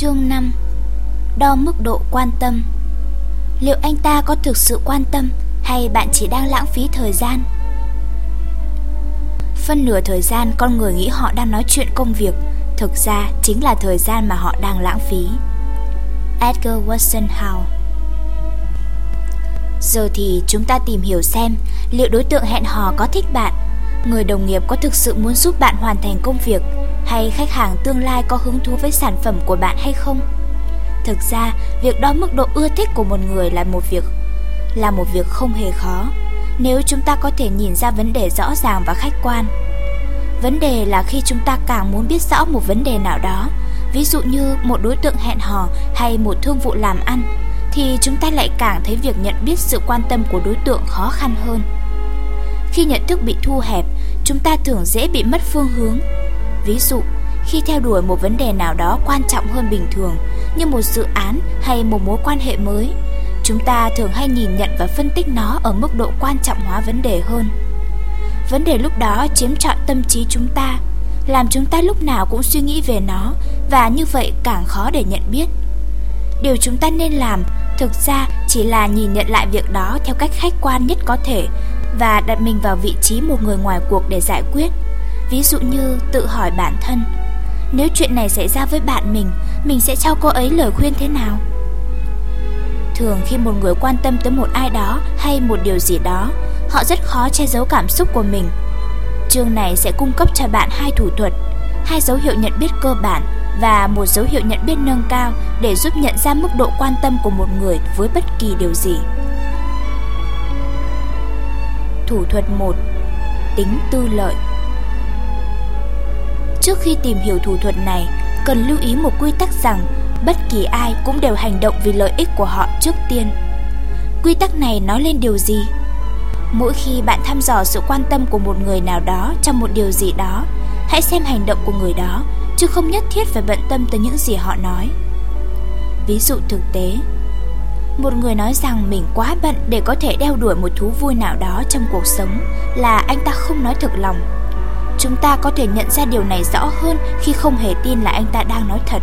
Chương 5 Đo mức độ quan tâm. Liệu anh ta có thực sự quan tâm hay bạn chỉ đang lãng phí thời gian? Phân nửa thời gian con người nghĩ họ đang nói chuyện công việc, Thực ra chính là thời gian mà họ đang lãng phí. Edgar Watson Howe. Giờ thì chúng ta tìm hiểu xem liệu đối tượng hẹn hò có thích bạn, Người đồng nghiệp có thực sự muốn giúp bạn hoàn thành công việc hay khách hàng tương lai có hứng thú với sản phẩm của bạn hay không. Thực ra, việc đo mức độ ưa thích của một người là một việc là một việc không hề khó nếu chúng ta có thể nhìn ra vấn đề rõ ràng và khách quan. Vấn đề là khi chúng ta càng muốn biết rõ một vấn đề nào đó, ví dụ như một đối tượng hẹn hò hay một thương vụ làm ăn, thì chúng ta lại càng thấy việc nhận biết sự quan tâm của đối tượng khó khăn hơn. Khi nhận thức bị thu hẹp, chúng ta thường dễ bị mất phương hướng Ví dụ, khi theo đuổi một vấn đề nào đó quan trọng hơn bình thường như một dự án hay một mối quan hệ mới, chúng ta thường hay nhìn nhận và phân tích nó ở mức độ quan trọng hóa vấn đề hơn. Vấn đề lúc đó chiếm trọn tâm trí chúng ta, làm chúng ta lúc nào cũng suy nghĩ về nó và như vậy càng khó để nhận biết. Điều chúng ta nên làm thực ra chỉ là nhìn nhận lại việc đó theo cách khách quan nhất có thể và đặt mình vào vị trí một người ngoài cuộc để giải quyết. Ví dụ như tự hỏi bản thân, Nếu chuyện này xảy ra với bạn mình Mình sẽ cho cô ấy lời khuyên thế nào? Thường khi một người quan tâm tới một ai đó Hay một điều gì đó, Họ rất khó che giấu cảm xúc của mình. Chương này sẽ cung cấp cho bạn hai thủ thuật, Hai dấu hiệu nhận biết cơ bản Và một dấu hiệu nhận biết nâng cao Để giúp nhận ra mức độ quan tâm của một người với bất kỳ điều gì. Thủ thuật 1 Tính tư lợi. Trước khi tìm hiểu thủ thuật này, cần lưu ý một quy tắc rằng bất kỳ ai cũng đều hành động vì lợi ích của họ trước tiên. Quy tắc này nói lên điều gì? Mỗi khi bạn thăm dò sự quan tâm của một người nào đó trong một điều gì đó, hãy xem hành động của người đó, chứ không nhất thiết phải bận tâm tới những gì họ nói. Ví dụ thực tế, một người nói rằng mình quá bận để có thể đeo đuổi một thú vui nào đó trong cuộc sống là anh ta không nói thực lòng Chúng ta có thể nhận ra điều này rõ hơn khi không hề tin là anh ta đang nói thật.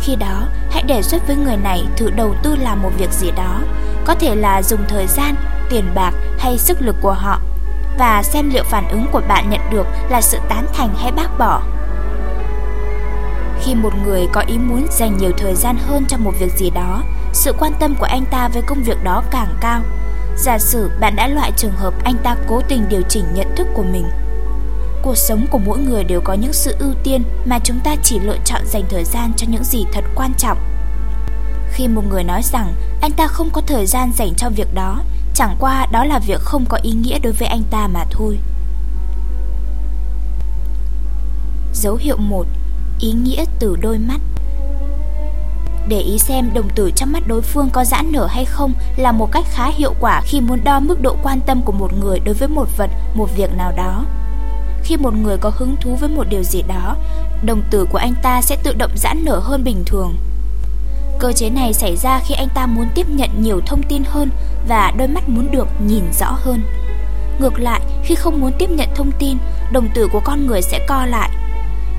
Khi đó, hãy đề xuất với người này thử đầu tư làm một việc gì đó, có thể là dùng thời gian, tiền bạc hay sức lực của họ và xem liệu phản ứng của bạn nhận được là sự tán thành hay bác bỏ. Khi một người có ý muốn dành nhiều thời gian hơn cho một việc gì đó, sự quan tâm của anh ta với công việc đó càng cao. Giả sử bạn đã loại trường hợp anh ta cố tình điều chỉnh nhận thức của mình Cuộc sống của mỗi người đều có những sự ưu tiên mà chúng ta chỉ lựa chọn dành thời gian cho những gì thật quan trọng. Khi một người nói rằng anh ta không có thời gian dành cho việc đó, chẳng qua đó là việc không có ý nghĩa đối với anh ta mà thôi. Dấu hiệu 1. Ý nghĩa từ đôi mắt để ý xem đồng tử trong mắt đối phương có giãn nở hay không là một cách khá hiệu quả khi muốn đo mức độ quan tâm của một người đối với một vật, một việc nào đó. Khi một người có hứng thú với một điều gì đó, đồng tử của anh ta sẽ tự động giãn nở hơn bình thường. Cơ chế này xảy ra khi anh ta muốn tiếp nhận nhiều thông tin hơn và đôi mắt muốn được nhìn rõ hơn. Ngược lại, khi không muốn tiếp nhận thông tin, đồng tử của con người sẽ co lại.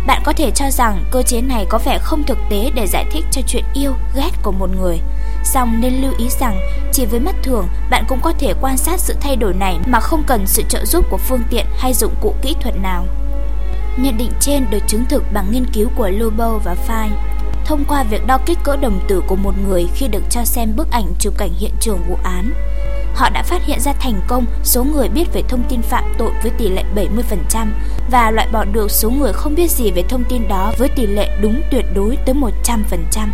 Bạn có thể cho rằng cơ chế này có vẻ không thực tế để giải thích cho chuyện yêu, ghét của một người. Song nên lưu ý rằng chỉ với mắt thường bạn cũng có thể quan sát sự thay đổi này mà không cần sự trợ giúp của phương tiện hay dụng cụ kỹ thuật nào. Nhận định trên được chứng thực bằng nghiên cứu của Lobo và Fine thông qua việc đo kích cỡ đồng tử của một người khi được cho xem bức ảnh chụp cảnh hiện trường vụ án. Họ đã phát hiện ra thành công số người biết về thông tin phạm tội với tỷ lệ 70% và loại bỏ được số người không biết gì về thông tin đó với tỷ lệ đúng tuyệt đối tới 100%.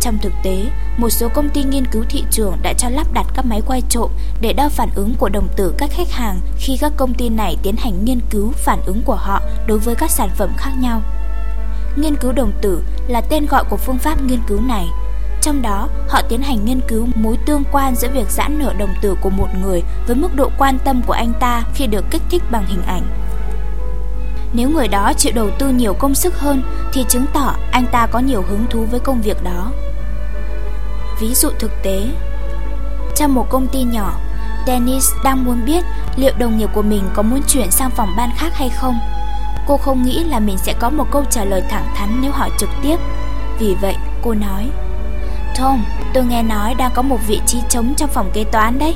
Trong thực tế, một số công ty nghiên cứu thị trường đã cho lắp đặt các máy quay trộm để đo phản ứng của đồng tử các khách hàng khi các công ty này tiến hành nghiên cứu phản ứng của họ đối với các sản phẩm khác nhau. Nghiên cứu đồng tử là tên gọi của phương pháp nghiên cứu này. Trong đó, họ tiến hành nghiên cứu mối tương quan giữa việc giãn nở đồng tử của một người với mức độ quan tâm của anh ta khi được kích thích bằng hình ảnh. Nếu người đó chịu đầu tư nhiều công sức hơn thì chứng tỏ anh ta có nhiều hứng thú với công việc đó. Ví dụ thực tế Trong một công ty nhỏ Dennis đang muốn biết liệu đồng nghiệp của mình có muốn chuyển sang phòng ban khác hay không. Cô không nghĩ là mình sẽ có một câu trả lời thẳng thắn nếu hỏi trực tiếp. Vì vậy cô nói Tom, tôi nghe nói đang có một vị trí trống trong phòng kế toán đấy.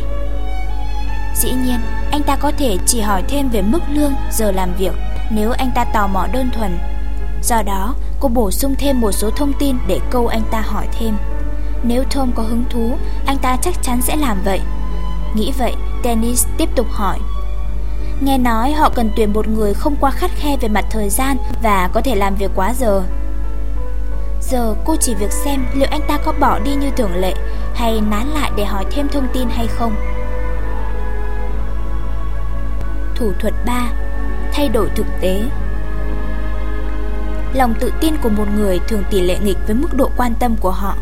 Dĩ nhiên, anh ta có thể chỉ hỏi thêm về mức lương, giờ làm việc Nếu anh ta tò mò đơn thuần. Do đó, cô bổ sung thêm một số thông tin để câu anh ta hỏi thêm. Nếu Tom có hứng thú, anh ta chắc chắn sẽ làm vậy. Nghĩ vậy, Dennis tiếp tục hỏi. Nghe nói họ cần tuyển một người không quá khắt khe về mặt thời gian và có thể làm việc quá giờ. Giờ cô chỉ việc xem liệu anh ta có bỏ đi như thường lệ hay nán lại để hỏi thêm thông tin hay không. Thủ thuật 3 Thay đổi thực tế Lòng tự tin của một người thường tỷ lệ nghịch với mức độ quan tâm của họ.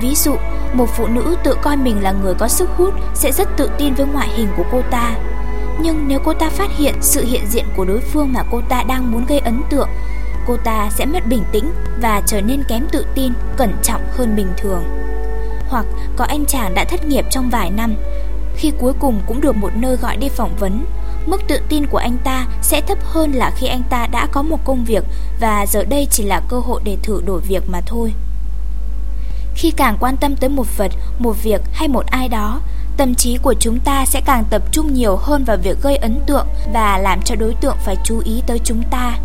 Ví dụ, một phụ nữ tự coi mình là người có sức hút sẽ rất tự tin với ngoại hình của cô ta nhưng nếu cô ta phát hiện sự hiện diện của đối phương mà cô ta đang muốn gây ấn tượng, cô ta sẽ mất bình tĩnh và trở nên kém tự tin, cẩn trọng hơn bình thường. Hoặc có anh chàng đã thất nghiệp trong vài năm, khi cuối cùng cũng được một nơi gọi đi phỏng vấn, mức tự tin của anh ta sẽ thấp hơn là khi anh ta đã có một công việc và giờ đây chỉ là cơ hội để thử đổi việc mà thôi. Khi càng quan tâm tới một vật, một việc hay một ai đó, tâm trí của chúng ta sẽ càng tập trung nhiều hơn vào việc gây ấn tượng và làm cho đối tượng phải chú ý tới chúng ta.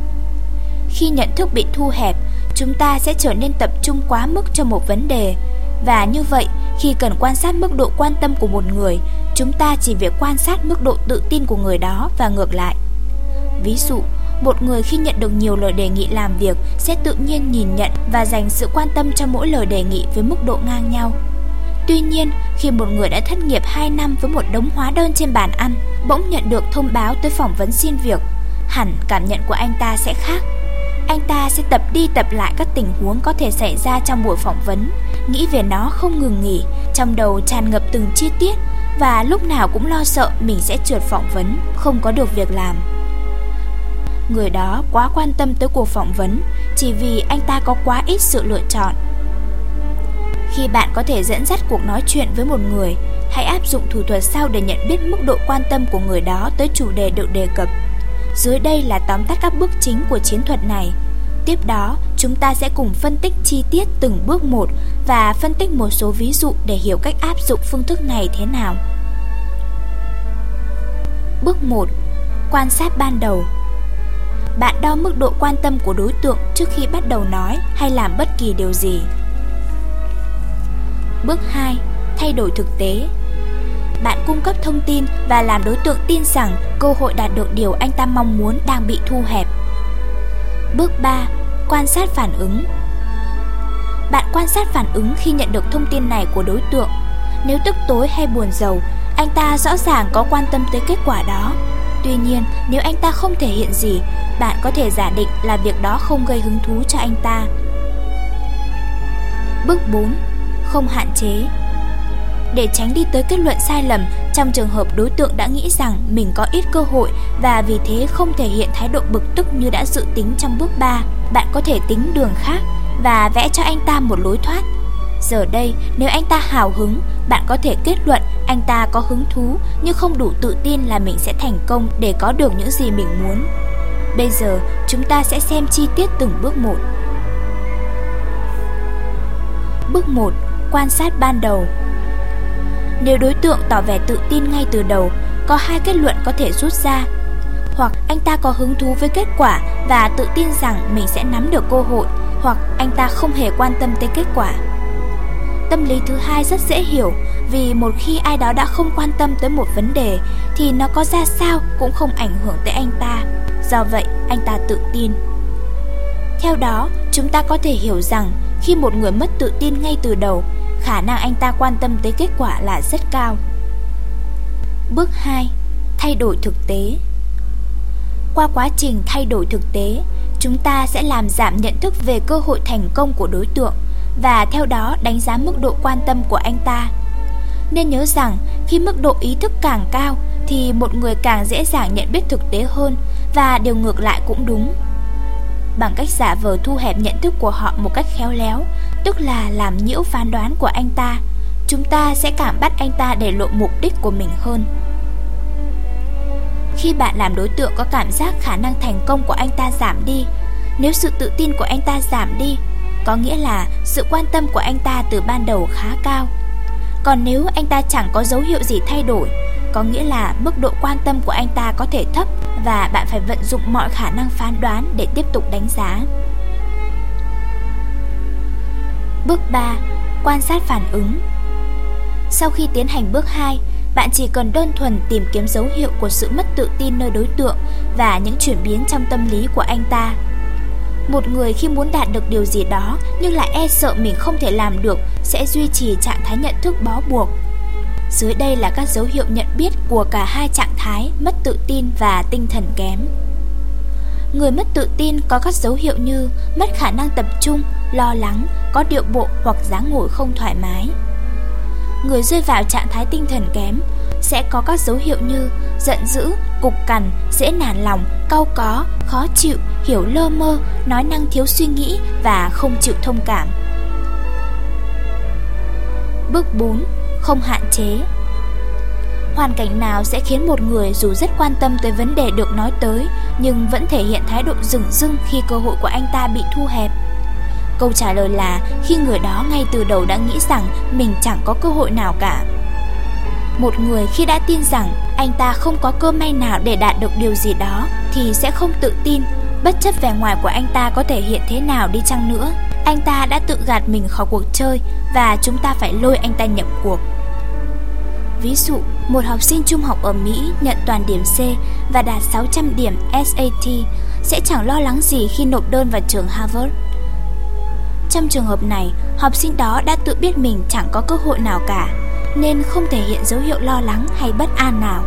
Khi nhận thức bị thu hẹp, chúng ta sẽ trở nên tập trung quá mức cho một vấn đề. Và như vậy, khi cần quan sát mức độ quan tâm của một người, chúng ta chỉ việc quan sát mức độ tự tin của người đó và ngược lại. Ví dụ, một người khi nhận được nhiều lời đề nghị làm việc sẽ tự nhiên nhìn nhận và dành sự quan tâm cho mỗi lời đề nghị với mức độ ngang nhau. Tuy nhiên, khi một người đã thất nghiệp 2 năm với một đống hóa đơn trên bàn ăn, bỗng nhận được thông báo tới phỏng vấn xin việc, hẳn cảm nhận của anh ta sẽ khác. Anh ta sẽ tập đi tập lại các tình huống có thể xảy ra trong buổi phỏng vấn, nghĩ về nó không ngừng nghỉ, trong đầu tràn ngập từng chi tiết và lúc nào cũng lo sợ mình sẽ trượt phỏng vấn, không có được việc làm. Người đó quá quan tâm tới cuộc phỏng vấn chỉ vì anh ta có quá ít sự lựa chọn khi bạn có thể dẫn dắt cuộc nói chuyện với một người, hãy áp dụng thủ thuật sau để nhận biết mức độ quan tâm của người đó tới chủ đề được đề cập. Dưới đây là tóm tắt các bước chính của chiến thuật này. Tiếp đó, chúng ta sẽ cùng phân tích chi tiết từng bước một và phân tích một số ví dụ để hiểu cách áp dụng phương thức này thế nào. Bước 1. Quan sát ban đầu Bạn đo mức độ quan tâm của đối tượng trước khi bắt đầu nói hay làm bất kỳ điều gì. Bước 2. Thay đổi thực tế bạn cung cấp thông tin và làm đối tượng tin rằng cơ hội đạt được điều anh ta mong muốn đang bị thu hẹp. Bước 3. Quan sát phản ứng Bạn quan sát phản ứng khi nhận được thông tin này của đối tượng. Nếu tức tối hay buồn giàu, anh ta rõ ràng có quan tâm tới kết quả đó. Tuy nhiên, nếu anh ta không thể hiện gì, bạn có thể giả định là việc đó không gây hứng thú cho anh ta. Bước 4 không hạn chế. Để tránh đi tới kết luận sai lầm trong trường hợp đối tượng đã nghĩ rằng mình có ít cơ hội và vì thế không thể hiện thái độ bực tức như đã dự tính trong bước 3, bạn có thể tính đường khác và vẽ cho anh ta một lối thoát. Giờ đây, nếu anh ta hào hứng, bạn có thể kết luận anh ta có hứng thú nhưng không đủ tự tin là mình sẽ thành công để có được những gì mình muốn. Bây giờ, chúng ta sẽ xem chi tiết từng bước một. Bước 1 quan sát ban đầu. Nếu đối tượng tỏ vẻ tự tin ngay từ đầu, có hai kết luận có thể rút ra. Hoặc anh ta có hứng thú với kết quả và tự tin rằng mình sẽ nắm được cơ hội, hoặc anh ta không hề quan tâm tới kết quả. Tâm lý thứ hai rất dễ hiểu, vì một khi ai đó đã không quan tâm tới một vấn đề thì nó có ra sao cũng không ảnh hưởng tới anh ta. Do vậy, anh ta tự tin. Theo đó, chúng ta có thể hiểu rằng khi một người mất tự tin ngay từ đầu, khả năng anh ta quan tâm tới kết quả là rất cao. Bước 2. Thay đổi thực tế Qua quá trình thay đổi thực tế, chúng ta sẽ làm giảm nhận thức về cơ hội thành công của đối tượng và theo đó đánh giá mức độ quan tâm của anh ta. Nên nhớ rằng khi mức độ ý thức càng cao thì một người càng dễ dàng nhận biết thực tế hơn và điều ngược lại cũng đúng bằng cách giả vờ thu hẹp nhận thức của họ một cách khéo léo, tức là làm nhiễu phán đoán của anh ta. Chúng ta sẽ cảm bắt anh ta để lộ mục đích của mình hơn. Khi bạn làm đối tượng có cảm giác khả năng thành công của anh ta giảm đi, nếu sự tự tin của anh ta giảm đi, có nghĩa là sự quan tâm của anh ta từ ban đầu khá cao. Còn nếu anh ta chẳng có dấu hiệu gì thay đổi, có nghĩa là mức độ quan tâm của anh ta có thể thấp và bạn phải vận dụng mọi khả năng phán đoán để tiếp tục đánh giá. Bước 3. Quan sát phản ứng Sau khi tiến hành bước 2, bạn chỉ cần đơn thuần tìm kiếm dấu hiệu của sự mất tự tin nơi đối tượng và những chuyển biến trong tâm lý của anh ta. Một người khi muốn đạt được điều gì đó nhưng lại e sợ mình không thể làm được sẽ duy trì trạng thái nhận thức bó buộc. Dưới đây là các dấu hiệu nhận biết của cả hai trạng thái mất tự tin và tinh thần kém. Người mất tự tin có các dấu hiệu như mất khả năng tập trung, lo lắng, có điệu bộ hoặc dáng ngồi không thoải mái. Người rơi vào trạng thái tinh thần kém sẽ có các dấu hiệu như giận dữ, cục cằn, dễ nản lòng, cau có, khó chịu, hiểu lơ mơ, nói năng thiếu suy nghĩ và không chịu thông cảm. Bước 4. Không hạn chế Hoàn cảnh nào sẽ khiến một người dù rất quan tâm tới vấn đề được nói tới nhưng vẫn thể hiện thái độ rừng rưng khi cơ hội của anh ta bị thu hẹp? Câu trả lời là khi người đó ngay từ đầu đã nghĩ rằng mình chẳng có cơ hội nào cả. Một người khi đã tin rằng anh ta không có cơ may nào để đạt được điều gì đó thì sẽ không tự tin, bất chấp vẻ ngoài của anh ta có thể hiện thế nào đi chăng nữa. Anh ta đã tự gạt mình khỏi cuộc chơi và chúng ta phải lôi anh ta nhập cuộc. Ví dụ, một học sinh trung học ở Mỹ nhận toàn điểm C và đạt 600 điểm SAT sẽ chẳng lo lắng gì khi nộp đơn vào trường Harvard. Trong trường hợp này, học sinh đó đã tự biết mình chẳng có cơ hội nào cả, nên không thể hiện dấu hiệu lo lắng hay bất an nào.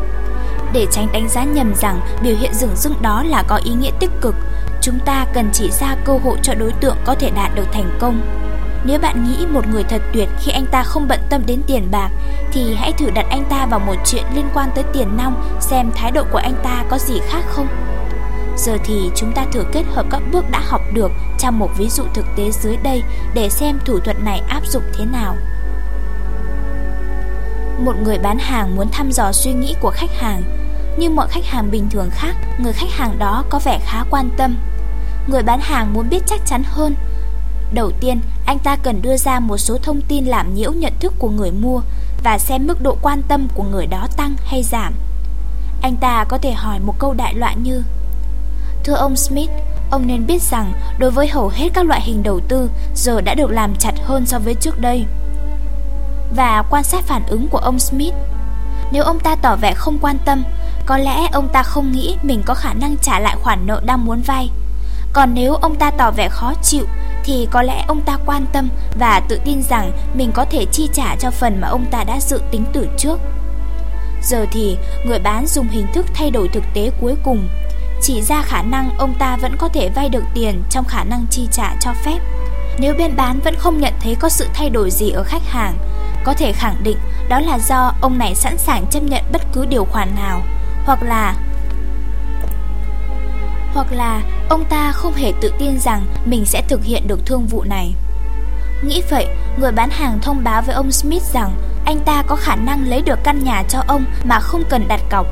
Để tránh đánh giá nhầm rằng biểu hiện dửng dưng đó là có ý nghĩa tích cực, chúng ta cần chỉ ra cơ hội cho đối tượng có thể đạt được thành công. Nếu bạn nghĩ một người thật tuyệt khi anh ta không bận tâm đến tiền bạc, thì hãy thử đặt anh ta vào một chuyện liên quan tới tiền nong xem thái độ của anh ta có gì khác không. Giờ thì chúng ta thử kết hợp các bước đã học được trong một ví dụ thực tế dưới đây để xem thủ thuật này áp dụng thế nào. Một người bán hàng muốn thăm dò suy nghĩ của khách hàng. Như mọi khách hàng bình thường khác, người khách hàng đó có vẻ khá quan tâm. Người bán hàng muốn biết chắc chắn hơn. Đầu tiên, anh ta cần đưa ra một số thông tin làm nhiễu nhận thức của người mua và xem mức độ quan tâm của người đó tăng hay giảm. Anh ta có thể hỏi một câu đại loại như Thưa ông Smith, ông nên biết rằng đối với hầu hết các loại hình đầu tư giờ đã được làm chặt hơn so với trước đây. Và quan sát phản ứng của ông Smith. Nếu ông ta tỏ vẻ không quan tâm, có lẽ ông ta không nghĩ mình có khả năng trả lại khoản nợ đang muốn vay. Còn nếu ông ta tỏ vẻ khó chịu thì có lẽ ông ta quan tâm và tự tin rằng mình có thể chi trả cho phần mà ông ta đã dự tính từ trước. Giờ thì người bán dùng hình thức thay đổi thực tế cuối cùng chỉ ra khả năng ông ta vẫn có thể vay được tiền trong khả năng chi trả cho phép. Nếu bên bán vẫn không nhận thấy có sự thay đổi gì ở khách hàng, có thể khẳng định đó là do ông này sẵn sàng chấp nhận bất cứ điều khoản nào, hoặc là hoặc là ông ta không hề tự tin rằng mình sẽ thực hiện được thương vụ này. Nghĩ vậy, người bán hàng thông báo với ông Smith rằng anh ta có khả năng lấy được căn nhà cho ông mà không cần đặt cọc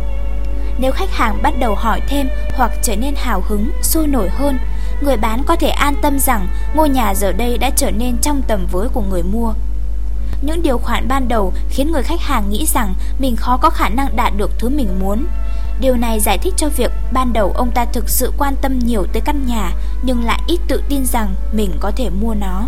nếu khách hàng bắt đầu hỏi thêm hoặc trở nên hào hứng, sôi nổi hơn, người bán có thể an tâm rằng ngôi nhà giờ đây đã trở nên trong tầm với của người mua. Những điều khoản ban đầu khiến người khách hàng nghĩ rằng mình khó có khả năng đạt được thứ mình muốn. Điều này giải thích cho việc ban đầu ông ta thực sự quan tâm nhiều tới căn nhà nhưng lại ít tự tin rằng mình có thể mua nó.